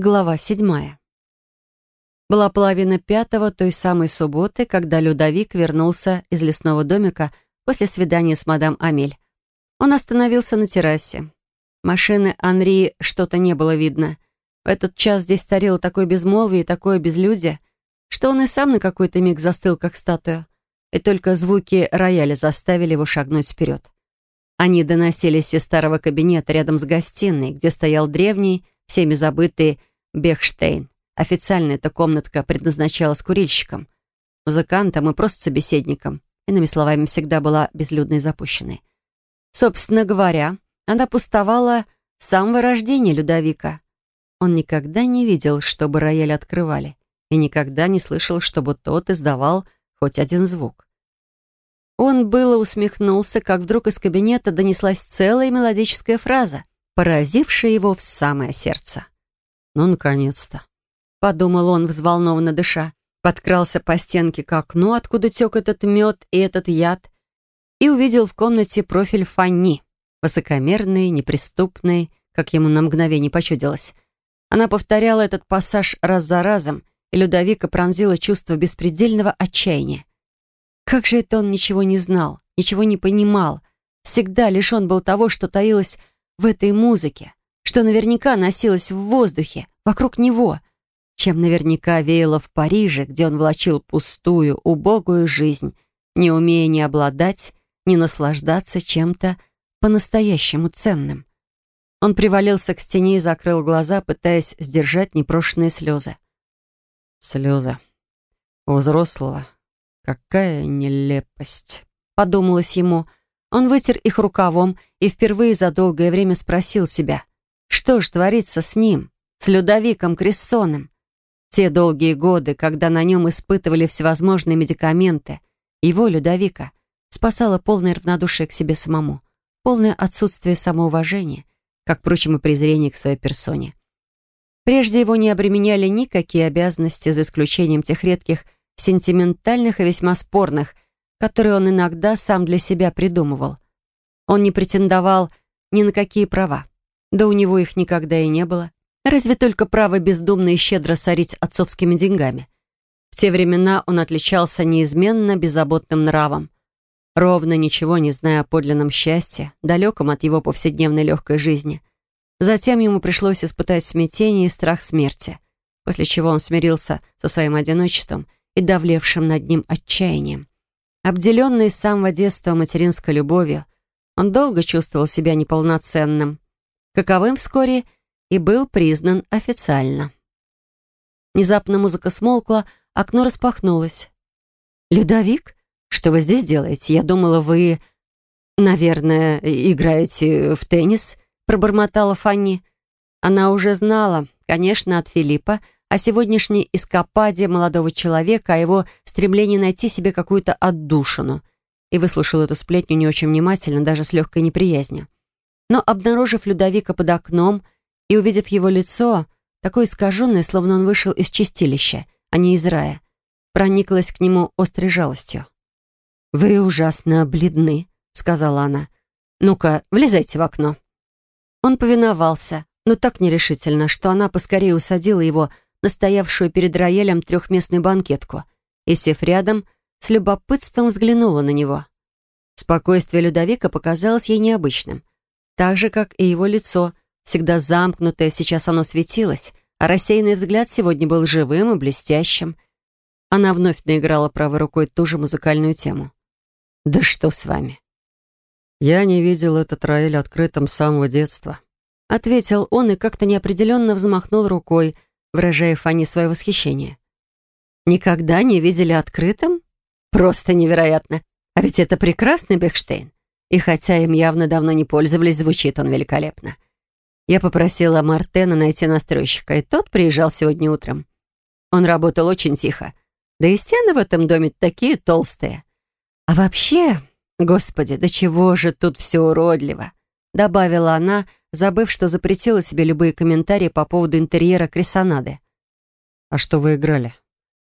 Глава седьмая. Была половина пятого той самой субботы, когда Людовик вернулся из лесного домика после свидания с мадам Амель. Он остановился на террасе. Машины Анри что-то не было видно. В этот час здесь старело такое безмолвие и такое безлюдие, что он и сам на какой-то миг застыл, как статуя. И только звуки рояля заставили его шагнуть вперед. Они доносились из старого кабинета рядом с гостиной, где стоял древний, всеми забытый Бехштейн. Официально эта комнатка предназначалась курильщикам, музыкантам и просто собеседникам. Иными словами, всегда была безлюдной и запущенной. Собственно говоря, она пустовала с самого рождения Людовика. Он никогда не видел, чтобы рояль открывали, и никогда не слышал, чтобы тот издавал хоть один звук. Он было усмехнулся, как вдруг из кабинета донеслась целая мелодическая фраза, поразившая его в самое сердце. «Ну, наконец-то!» — подумал он, взволнованно дыша. Подкрался по стенке к окну, откуда тек этот мед и этот яд, и увидел в комнате профиль Фанни, высокомерный, неприступный, как ему на мгновение почудилось. Она повторяла этот пассаж раз за разом, и Людовика пронзило чувство беспредельного отчаяния. Как же это он ничего не знал, ничего не понимал, всегда лишен был того, что таилось в этой музыке, что наверняка носилось в воздухе, вокруг него, чем наверняка веяло в Париже, где он влачил пустую, убогую жизнь, не умея ни обладать, ни наслаждаться чем-то по-настоящему ценным. Он привалился к стене и закрыл глаза, пытаясь сдержать непрошенные слезы. Слезы. У взрослого. Какая нелепость. Подумалось ему. Он вытер их рукавом и впервые за долгое время спросил себя, что ж творится с ним, с Людовиком Крессоном? Те долгие годы, когда на нем испытывали всевозможные медикаменты, его, Людовика, спасало полное равнодушие к себе самому, полное отсутствие самоуважения, как, впрочем, и презрение к своей персоне. Прежде его не обременяли никакие обязанности, за исключением тех редких сентиментальных и весьма спорных, которые он иногда сам для себя придумывал. Он не претендовал ни на какие права. Да у него их никогда и не было. Разве только право бездумно и щедро сорить отцовскими деньгами. В те времена он отличался неизменно беззаботным нравом. Ровно ничего не зная о подлинном счастье, далеком от его повседневной легкой жизни. Затем ему пришлось испытать смятение и страх смерти, после чего он смирился со своим одиночеством и давлевшим над ним отчаянием. Обделенный с самого детства материнской любовью, он долго чувствовал себя неполноценным, каковым вскоре и был признан официально. Внезапно музыка смолкла, окно распахнулось. «Людовик, что вы здесь делаете? Я думала, вы, наверное, играете в теннис?» пробормотала Фанни. Она уже знала, конечно, от Филиппа, о сегодняшней эскападе молодого человека, о его стремлении найти себе какую-то отдушину. И выслушала эту сплетню не очень внимательно, даже с легкой неприязнью. Но, обнаружив Людовика под окном и увидев его лицо, такое искаженное, словно он вышел из чистилища, а не из рая, прониклась к нему острой жалостью. «Вы ужасно бледны», — сказала она. «Ну-ка, влезайте в окно». Он повиновался, но так нерешительно, что она поскорее усадила его на стоявшую перед роялем трехместную банкетку и, сев рядом, с любопытством взглянула на него. Спокойствие Людовика показалось ей необычным так же, как и его лицо, всегда замкнутое, сейчас оно светилось, а рассеянный взгляд сегодня был живым и блестящим. Она вновь наиграла правой рукой ту же музыкальную тему. «Да что с вами?» «Я не видел этот рояль открытым с самого детства», — ответил он и как-то неопределенно взмахнул рукой, выражая Фанни свое восхищение. «Никогда не видели открытым? Просто невероятно! А ведь это прекрасный Бехштейн. И хотя им явно давно не пользовались, звучит он великолепно. Я попросила Мартена найти настройщика, и тот приезжал сегодня утром. Он работал очень тихо. Да и стены в этом доме такие толстые. А вообще, господи, до чего же тут все уродливо, добавила она, забыв, что запретила себе любые комментарии по поводу интерьера Крисонады. «А что вы играли?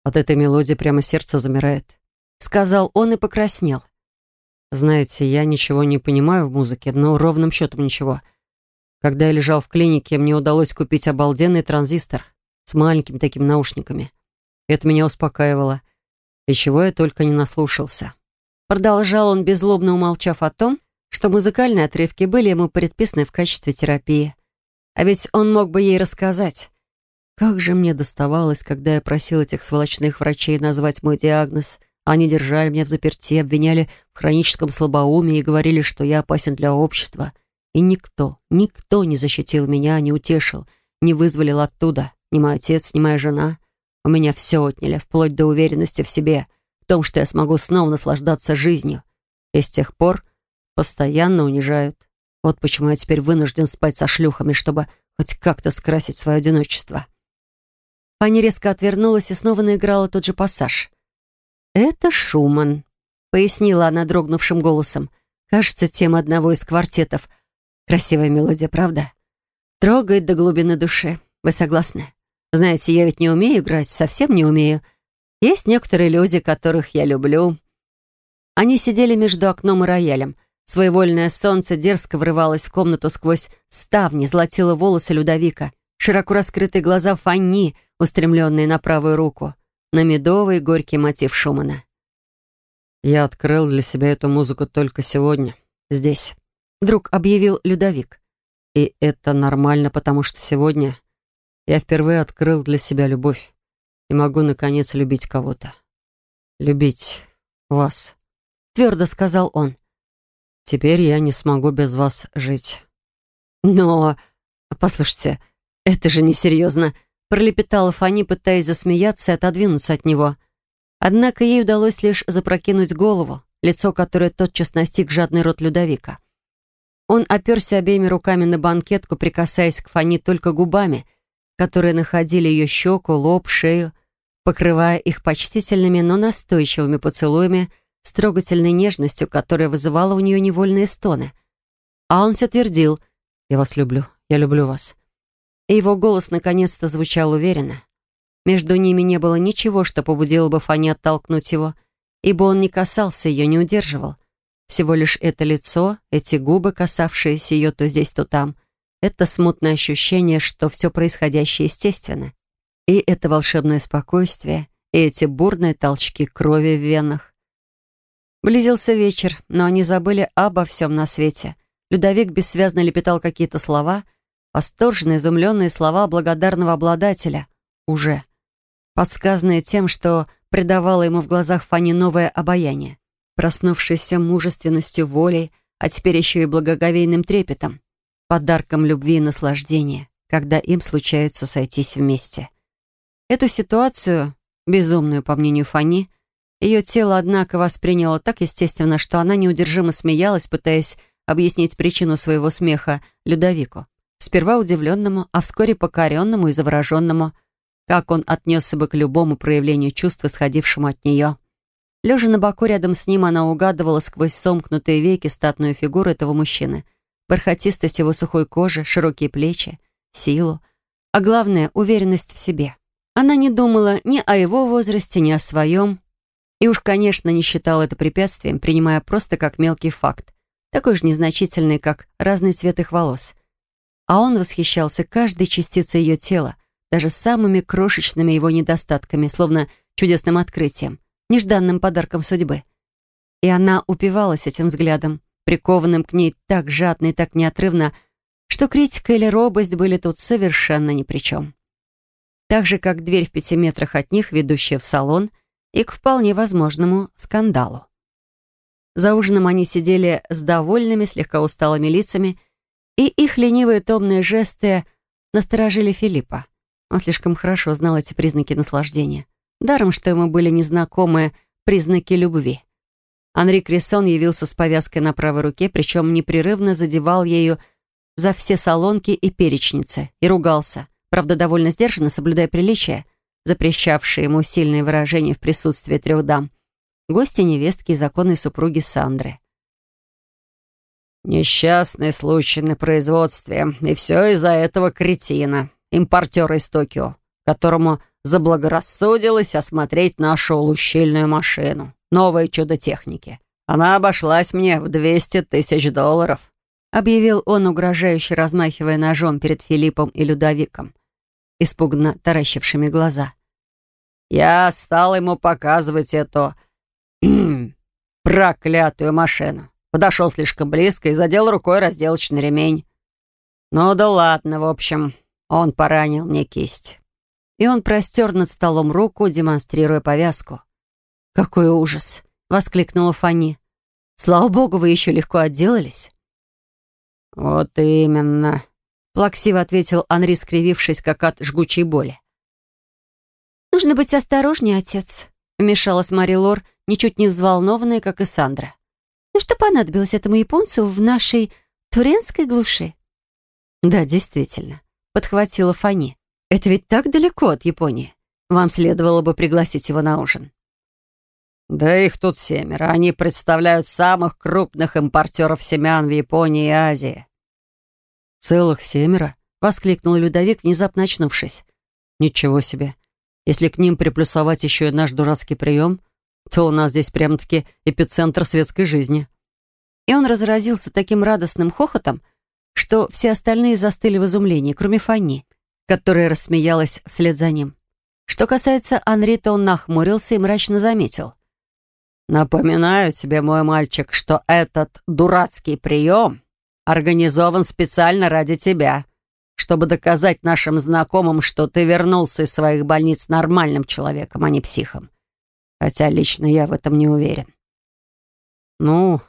От этой мелодии прямо сердце замирает», — сказал он и покраснел. Знаете, я ничего не понимаю в музыке, но ровным счетом ничего. Когда я лежал в клинике, мне удалось купить обалденный транзистор с маленькими такими наушниками. Это меня успокаивало. И чего я только не наслушался. Продолжал он, беззлобно умолчав о том, что музыкальные отрывки были ему предписаны в качестве терапии. А ведь он мог бы ей рассказать. Как же мне доставалось, когда я просил этих сволочных врачей назвать мой диагноз. Они держали меня в заперти, обвиняли в хроническом слабоумии и говорили, что я опасен для общества. И никто, никто не защитил меня, не утешил, не вызволил оттуда. Ни мой отец, ни моя жена. У меня все отняли, вплоть до уверенности в себе, в том, что я смогу снова наслаждаться жизнью. И с тех пор постоянно унижают. Вот почему я теперь вынужден спать со шлюхами, чтобы хоть как-то скрасить свое одиночество. Фанни резко отвернулась и снова наиграла тот же пассаж. «Это Шуман», — пояснила она дрогнувшим голосом. «Кажется, тема одного из квартетов. Красивая мелодия, правда? Трогает до глубины души. Вы согласны? Знаете, я ведь не умею играть, совсем не умею. Есть некоторые люди, которых я люблю». Они сидели между окном и роялем. Своевольное солнце дерзко врывалось в комнату сквозь ставни, золотило волосы Людовика, широко раскрытые глаза Фанни, устремленные на правую руку, на медовый горький мотив Шумана. «Я открыл для себя эту музыку только сегодня, здесь», — вдруг объявил Людовик. «И это нормально, потому что сегодня я впервые открыл для себя любовь и могу, наконец, любить кого-то. Любить вас», — твердо сказал он. Теперь я не смогу без вас жить». «Но... Послушайте, это же несерьезно», — пролепетала Фани, пытаясь засмеяться и отодвинуться от него. Однако ей удалось лишь запрокинуть голову, лицо которое тотчас настиг жадный рот Людовика. Он оперся обеими руками на банкетку, прикасаясь к Фани только губами, которые находили ее щеку, лоб, шею, покрывая их почтительными, но настойчивыми поцелуями, с трогательной нежностью, которая вызывала у нее невольные стоны. А он все твердил «Я вас люблю, я люблю вас». И его голос наконец-то звучал уверенно. Между ними не было ничего, что побудило бы Фани оттолкнуть его, ибо он не касался ее, не удерживал. Всего лишь это лицо, эти губы, касавшиеся ее то здесь, то там. Это смутное ощущение, что все происходящее естественно. И это волшебное спокойствие, и эти бурные толчки крови в венах. Близился вечер, но они забыли обо всем на свете. Людовик бессвязно лепетал какие-то слова, восторженные, изумленные слова благодарного обладателя. Уже. Подсказанные тем, что придавало ему в глазах Фани новое обаяние. Проснувшийся мужественностью, волей, а теперь еще и благоговейным трепетом. Подарком любви и наслаждения, когда им случается сойтись вместе. Эту ситуацию, безумную, по мнению Фани, ее тело, однако, восприняло так естественно, что она неудержимо смеялась, пытаясь объяснить причину своего смеха Людовику. Сперва удивленному, а вскоре покоренному и завороженному, как он отнесся бы к любому проявлению чувств, исходившему от нее. Лежа на боку рядом с ним, она угадывала сквозь сомкнутые веки статную фигуру этого мужчины, бархатистость его сухой кожи, широкие плечи, силу, а главное — уверенность в себе. Она не думала ни о его возрасте, ни о своем, и уж, конечно, не считал это препятствием, принимая просто как мелкий факт, такой же незначительный, как разный цвет их волос. А он восхищался каждой частицей ее тела, даже самыми крошечными его недостатками, словно чудесным открытием, нежданным подарком судьбы. И она упивалась этим взглядом, прикованным к ней так жадно и так неотрывно, что критика или робость были тут совершенно ни при чем. Так же, как дверь в пяти метрах от них, ведущая в салон — и к вполне возможному скандалу. За ужином они сидели с довольными, слегка усталыми лицами, и их ленивые томные жесты насторожили Филиппа. Он слишком хорошо знал эти признаки наслаждения. Даром, что ему были незнакомы признаки любви. Анри Крессон явился с повязкой на правой руке, причем непрерывно задевал ею за все салонки и перечницы, и ругался, правда, довольно сдержанно, соблюдая приличие, запрещавшие ему сильные выражения в присутствии трех дам, гости невестки и законной супруги Сандры. «Несчастный случай на производстве, и все из-за этого кретина, импортера из Токио, которому заблагорассудилось осмотреть нашу лущильную машину, новое чудо техники. Она обошлась мне в 200 тысяч долларов. объявил он, угрожающе размахивая ножом перед Филиппом и Людовиком, испуганно таращившими глаза. «Я стал ему показывать эту проклятую машину. Подошел слишком близко и задел рукой разделочный ремень. Ну да ладно, в общем, он поранил мне кисть». И он простер над столом руку, демонстрируя повязку. «Какой ужас!» — воскликнула Фанни. «Слава богу, вы еще легко отделались». «Вот именно», — плаксиво ответил Анри, скривившись, как от жгучей боли. «Нужно быть осторожнее, отец», — вмешалась Мари Лор, ничуть не взволнованная, как и Сандра. «Ну что понадобилось этому японцу в нашей туренской глуши?» «Да, действительно», — подхватила Фани. «Это ведь так далеко от Японии. Вам следовало бы пригласить его на ужин». «Да их тут семеро. Они представляют самых крупных импортеров семян в Японии и Азии». «Целых семеро?» — воскликнул Людовик, внезапно очнувшись. «Ничего себе! Если к ним приплюсовать еще и наш дурацкий прием, то у нас здесь прям-таки эпицентр светской жизни». И он разразился таким радостным хохотом, что все остальные застыли в изумлении, кроме Фанни, которая рассмеялась вслед за ним. Что касается Анри, то он нахмурился и мрачно заметил. «Напоминаю тебе, мой мальчик, что этот дурацкий прием организован специально ради тебя, чтобы доказать нашим знакомым, что ты вернулся из своих больниц нормальным человеком, а не психом. Хотя лично я в этом не уверен». «Ну,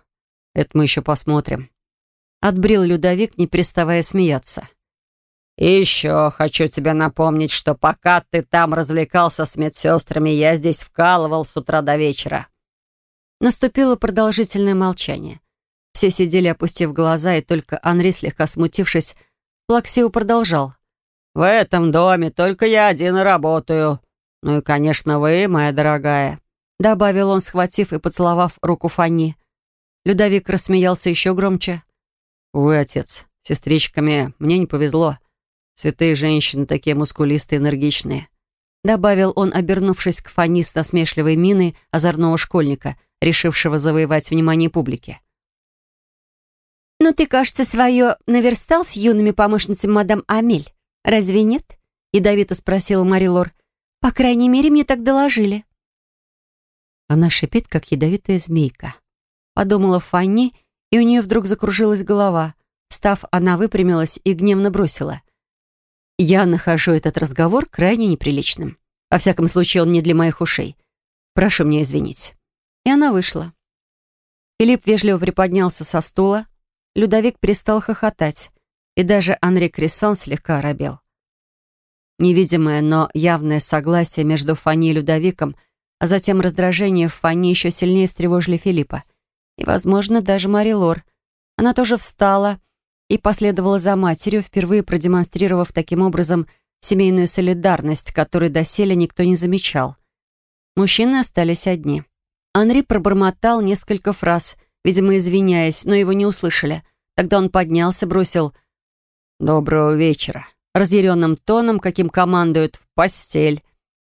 это мы еще посмотрим», — отбрил Людовик, не переставая смеяться. «И еще хочу тебе напомнить, что пока ты там развлекался с медсестрами, я здесь вкалывал с утра до вечера». Наступило продолжительное молчание. Все сидели, опустив глаза, и только Анри, слегка смутившись, плаксиво продолжал. «В этом доме только я один работаю. Ну и, конечно, вы, моя дорогая», — добавил он, схватив и поцеловав руку Фанни. Людовик рассмеялся еще громче. «Увы, отец, сестричками мне не повезло. Святые женщины такие мускулистые, энергичные», — добавил он, обернувшись к Фанни с насмешливой миной озорного школьника — решившего завоевать внимание публики. «Но ты, кажется, свое наверстал с юными помощницами мадам Амель. Разве нет?» — ядовито спросила Мари Лор. «По крайней мере, мне так доложили». Она шипит, как ядовитая змейка. Подумала Фанни, и у нее вдруг закружилась голова. Став, она выпрямилась и гневно бросила. «Я нахожу этот разговор крайне неприличным. Во всяком случае, он не для моих ушей. Прошу меня извинить». И она вышла. Филипп вежливо приподнялся со стула. Людовик перестал хохотать. И даже Анри Крессон слегка оробел. Невидимое, но явное согласие между Фанни и Людовиком, а затем раздражение в Фанни еще сильнее встревожили Филиппа. И, возможно, даже Мари Лор. Она тоже встала и последовала за матерью, впервые продемонстрировав таким образом семейную солидарность, которой доселе никто не замечал. Мужчины остались одни. Анри пробормотал несколько фраз, видимо, извиняясь, но его не услышали. Тогда он поднялся, бросил «Доброго вечера» разъяренным тоном, каким командуют «в постель».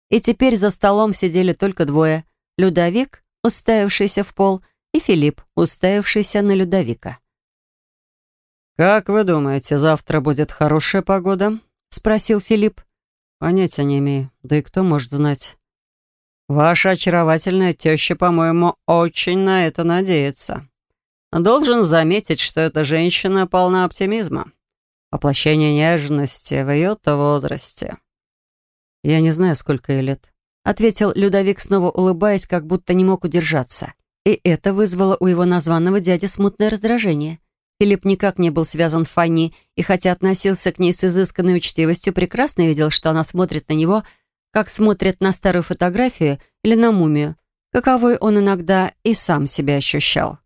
И теперь за столом сидели только двое. Людовик, уставившийся в пол, и Филипп, уставившийся на Людовика. «Как вы думаете, завтра будет хорошая погода?» — спросил Филипп. «Понятия не имею. Да и кто может знать?» Ваша очаровательная теща, по-моему, очень на это надеется. Должен заметить, что эта женщина полна оптимизма. Воплощение нежности в ее-то возрасте. Я не знаю, сколько ей лет. Ответил Людовик, снова улыбаясь, как будто не мог удержаться. И это вызвало у его названного дяди смутное раздражение. Филипп никак не был связан с Фанни, и хотя относился к ней с изысканной учтивостью, прекрасно видел, что она смотрит на него — как смотрят на старую фотографию или на мумию, каковой он иногда и сам себя ощущал.